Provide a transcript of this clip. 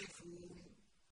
يَصِفُونَ